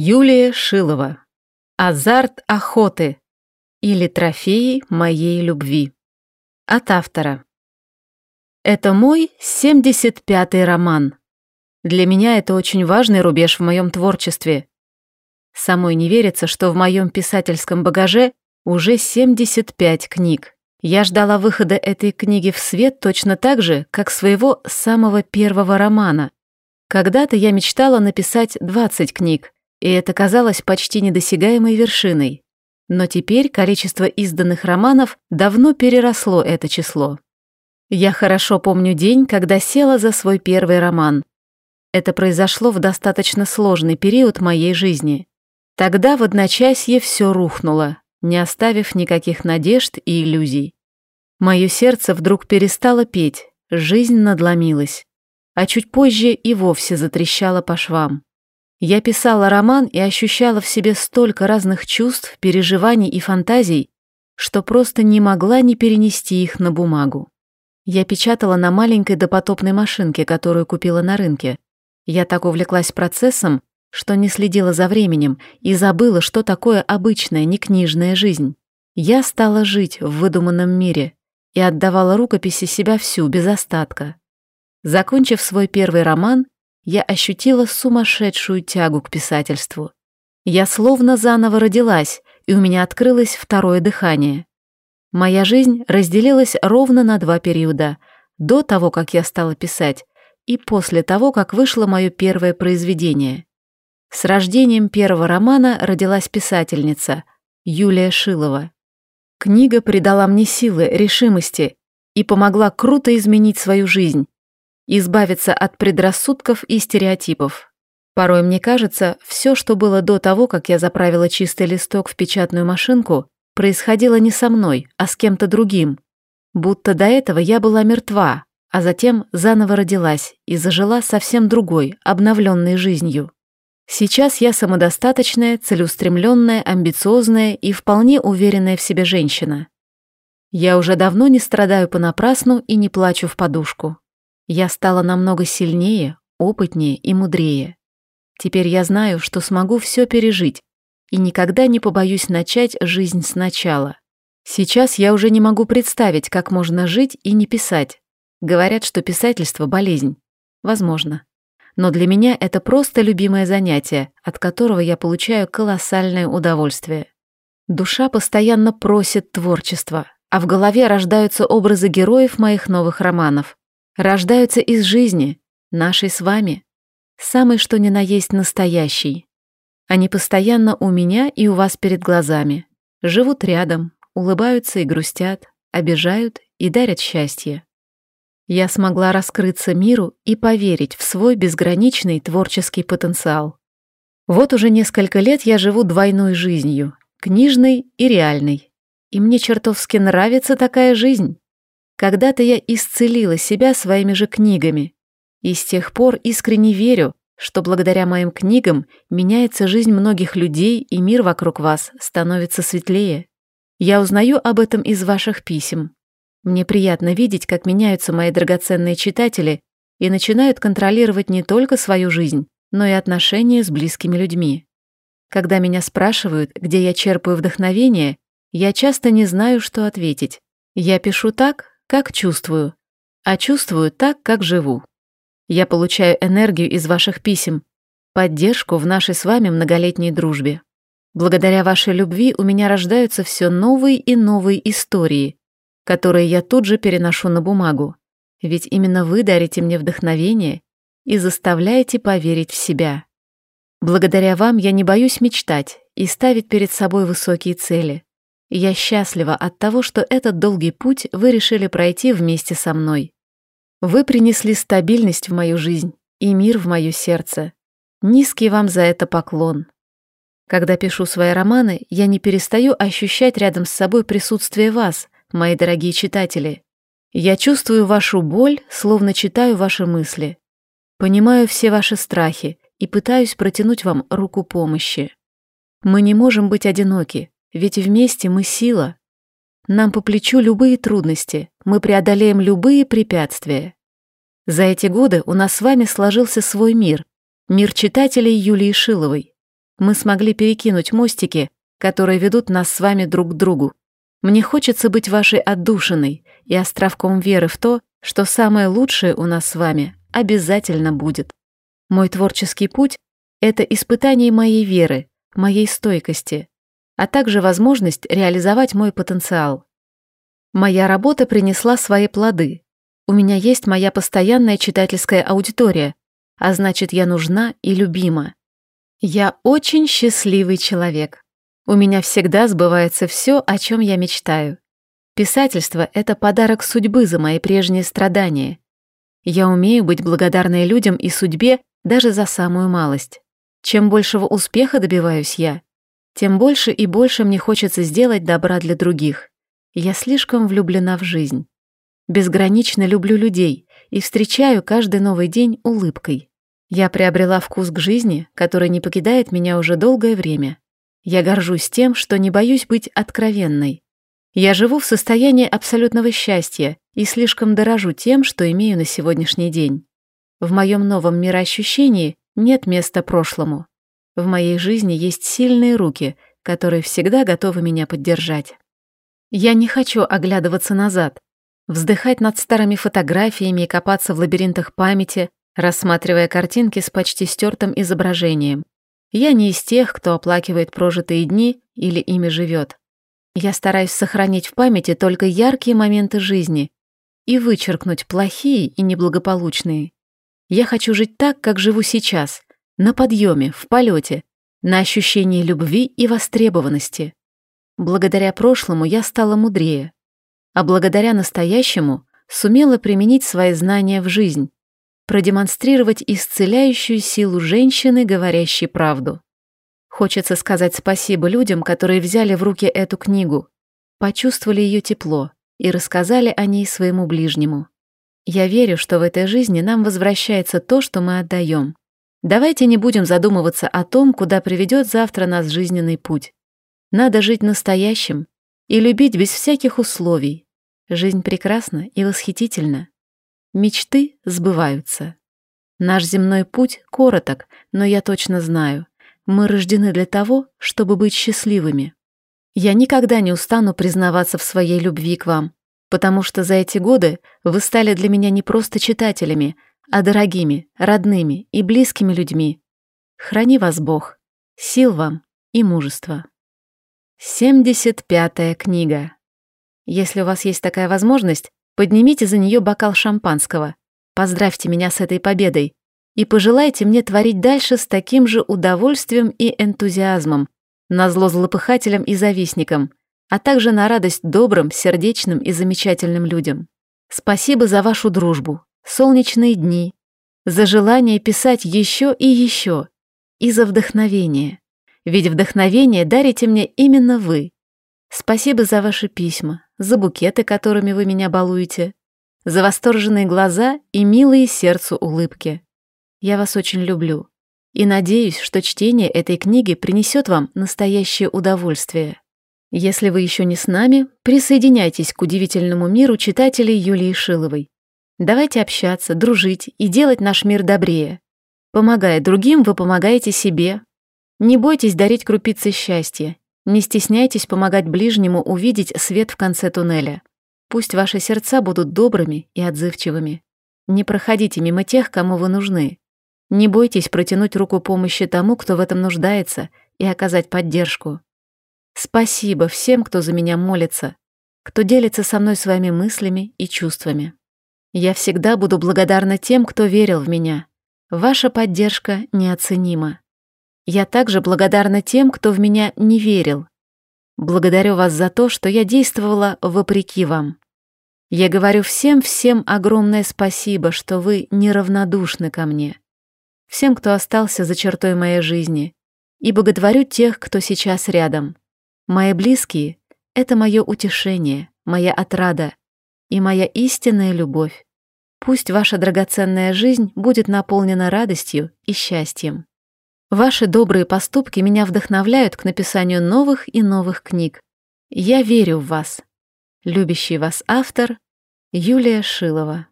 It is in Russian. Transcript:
Юлия Шилова. Азарт охоты или трофеи моей любви. От автора. Это мой 75-й роман. Для меня это очень важный рубеж в моем творчестве. Самой не верится, что в моем писательском багаже уже 75 книг. Я ждала выхода этой книги в свет точно так же, как своего самого первого романа. Когда-то я мечтала написать 20 книг, и это казалось почти недосягаемой вершиной. Но теперь количество изданных романов давно переросло это число. Я хорошо помню день, когда села за свой первый роман. Это произошло в достаточно сложный период моей жизни. Тогда в одночасье все рухнуло, не оставив никаких надежд и иллюзий. Мое сердце вдруг перестало петь, жизнь надломилась, а чуть позже и вовсе затрещала по швам. Я писала роман и ощущала в себе столько разных чувств, переживаний и фантазий, что просто не могла не перенести их на бумагу. Я печатала на маленькой допотопной машинке, которую купила на рынке. Я так увлеклась процессом, что не следила за временем и забыла, что такое обычная, некнижная жизнь. Я стала жить в выдуманном мире и отдавала рукописи себя всю, без остатка. Закончив свой первый роман, я ощутила сумасшедшую тягу к писательству. Я словно заново родилась, и у меня открылось второе дыхание. Моя жизнь разделилась ровно на два периода. До того, как я стала писать, и после того, как вышло мое первое произведение. С рождением первого романа родилась писательница Юлия Шилова. Книга придала мне силы, решимости и помогла круто изменить свою жизнь, избавиться от предрассудков и стереотипов. Порой мне кажется, все, что было до того, как я заправила чистый листок в печатную машинку, происходило не со мной, а с кем-то другим. Будто до этого я была мертва, а затем заново родилась и зажила совсем другой, обновленной жизнью. Сейчас я самодостаточная, целеустремленная, амбициозная и вполне уверенная в себе женщина. Я уже давно не страдаю понапрасну и не плачу в подушку. Я стала намного сильнее, опытнее и мудрее. Теперь я знаю, что смогу все пережить и никогда не побоюсь начать жизнь сначала. Сейчас я уже не могу представить, как можно жить и не писать. Говорят, что писательство – болезнь. Возможно. Но для меня это просто любимое занятие, от которого я получаю колоссальное удовольствие. Душа постоянно просит творчества, а в голове рождаются образы героев моих новых романов рождаются из жизни, нашей с вами, самый что ни на есть настоящий. Они постоянно у меня и у вас перед глазами, живут рядом, улыбаются и грустят, обижают и дарят счастье. Я смогла раскрыться миру и поверить в свой безграничный творческий потенциал. Вот уже несколько лет я живу двойной жизнью, книжной и реальной. И мне чертовски нравится такая жизнь. Когда-то я исцелила себя своими же книгами, и с тех пор искренне верю, что благодаря моим книгам меняется жизнь многих людей и мир вокруг вас становится светлее. Я узнаю об этом из ваших писем. Мне приятно видеть, как меняются мои драгоценные читатели и начинают контролировать не только свою жизнь, но и отношения с близкими людьми. Когда меня спрашивают, где я черпаю вдохновение, я часто не знаю, что ответить. Я пишу так, как чувствую, а чувствую так, как живу. Я получаю энергию из ваших писем, поддержку в нашей с вами многолетней дружбе. Благодаря вашей любви у меня рождаются все новые и новые истории, которые я тут же переношу на бумагу, ведь именно вы дарите мне вдохновение и заставляете поверить в себя. Благодаря вам я не боюсь мечтать и ставить перед собой высокие цели. Я счастлива от того, что этот долгий путь вы решили пройти вместе со мной. Вы принесли стабильность в мою жизнь и мир в мое сердце. Низкий вам за это поклон. Когда пишу свои романы, я не перестаю ощущать рядом с собой присутствие вас, мои дорогие читатели. Я чувствую вашу боль, словно читаю ваши мысли. Понимаю все ваши страхи и пытаюсь протянуть вам руку помощи. Мы не можем быть одиноки, ведь вместе мы сила. Нам по плечу любые трудности, мы преодолеем любые препятствия. За эти годы у нас с вами сложился свой мир, мир читателей Юлии Шиловой. Мы смогли перекинуть мостики, которые ведут нас с вами друг к другу. Мне хочется быть вашей отдушиной и островком веры в то, что самое лучшее у нас с вами обязательно будет. Мой творческий путь — это испытание моей веры, моей стойкости, а также возможность реализовать мой потенциал. Моя работа принесла свои плоды. У меня есть моя постоянная читательская аудитория, а значит, я нужна и любима. Я очень счастливый человек. У меня всегда сбывается все, о чем я мечтаю. Писательство — это подарок судьбы за мои прежние страдания. Я умею быть благодарной людям и судьбе даже за самую малость. Чем большего успеха добиваюсь я, тем больше и больше мне хочется сделать добра для других. Я слишком влюблена в жизнь. Безгранично люблю людей и встречаю каждый новый день улыбкой. Я приобрела вкус к жизни, который не покидает меня уже долгое время. Я горжусь тем, что не боюсь быть откровенной. Я живу в состоянии абсолютного счастья и слишком дорожу тем, что имею на сегодняшний день. В моем новом мироощущении нет места прошлому. В моей жизни есть сильные руки, которые всегда готовы меня поддержать. Я не хочу оглядываться назад, вздыхать над старыми фотографиями и копаться в лабиринтах памяти, рассматривая картинки с почти стертым изображением. Я не из тех, кто оплакивает прожитые дни или ими живет. Я стараюсь сохранить в памяти только яркие моменты жизни и вычеркнуть плохие и неблагополучные. Я хочу жить так, как живу сейчас, на подъеме, в полете, на ощущении любви и востребованности. Благодаря прошлому я стала мудрее, а благодаря настоящему сумела применить свои знания в жизнь, продемонстрировать исцеляющую силу женщины, говорящей правду. Хочется сказать спасибо людям, которые взяли в руки эту книгу, почувствовали ее тепло и рассказали о ней своему ближнему. Я верю, что в этой жизни нам возвращается то, что мы отдаем. Давайте не будем задумываться о том, куда приведет завтра нас жизненный путь. Надо жить настоящим и любить без всяких условий. Жизнь прекрасна и восхитительна. Мечты сбываются. Наш земной путь короток, но я точно знаю, мы рождены для того, чтобы быть счастливыми. Я никогда не устану признаваться в своей любви к вам, потому что за эти годы вы стали для меня не просто читателями, а дорогими, родными и близкими людьми. Храни вас Бог, сил вам и мужества. 75-я книга. Если у вас есть такая возможность, Поднимите за нее бокал шампанского. Поздравьте меня с этой победой. И пожелайте мне творить дальше с таким же удовольствием и энтузиазмом, на зло злопыхателям и завистникам, а также на радость добрым, сердечным и замечательным людям. Спасибо за вашу дружбу, солнечные дни, за желание писать еще и еще, и за вдохновение. Ведь вдохновение дарите мне именно вы. Спасибо за ваши письма, за букеты, которыми вы меня балуете, за восторженные глаза и милые сердцу улыбки. Я вас очень люблю и надеюсь, что чтение этой книги принесет вам настоящее удовольствие. Если вы еще не с нами, присоединяйтесь к удивительному миру читателей Юлии Шиловой. Давайте общаться, дружить и делать наш мир добрее. Помогая другим, вы помогаете себе. Не бойтесь дарить крупицы счастья не стесняйтесь помогать ближнему увидеть свет в конце туннеля. Пусть ваши сердца будут добрыми и отзывчивыми. Не проходите мимо тех, кому вы нужны. Не бойтесь протянуть руку помощи тому, кто в этом нуждается, и оказать поддержку. Спасибо всем, кто за меня молится, кто делится со мной своими мыслями и чувствами. Я всегда буду благодарна тем, кто верил в меня. Ваша поддержка неоценима. Я также благодарна тем, кто в меня не верил. Благодарю вас за то, что я действовала вопреки вам. Я говорю всем-всем огромное спасибо, что вы неравнодушны ко мне. Всем, кто остался за чертой моей жизни. И боготворю тех, кто сейчас рядом. Мои близкие — это мое утешение, моя отрада и моя истинная любовь. Пусть ваша драгоценная жизнь будет наполнена радостью и счастьем. Ваши добрые поступки меня вдохновляют к написанию новых и новых книг. Я верю в вас. Любящий вас автор Юлия Шилова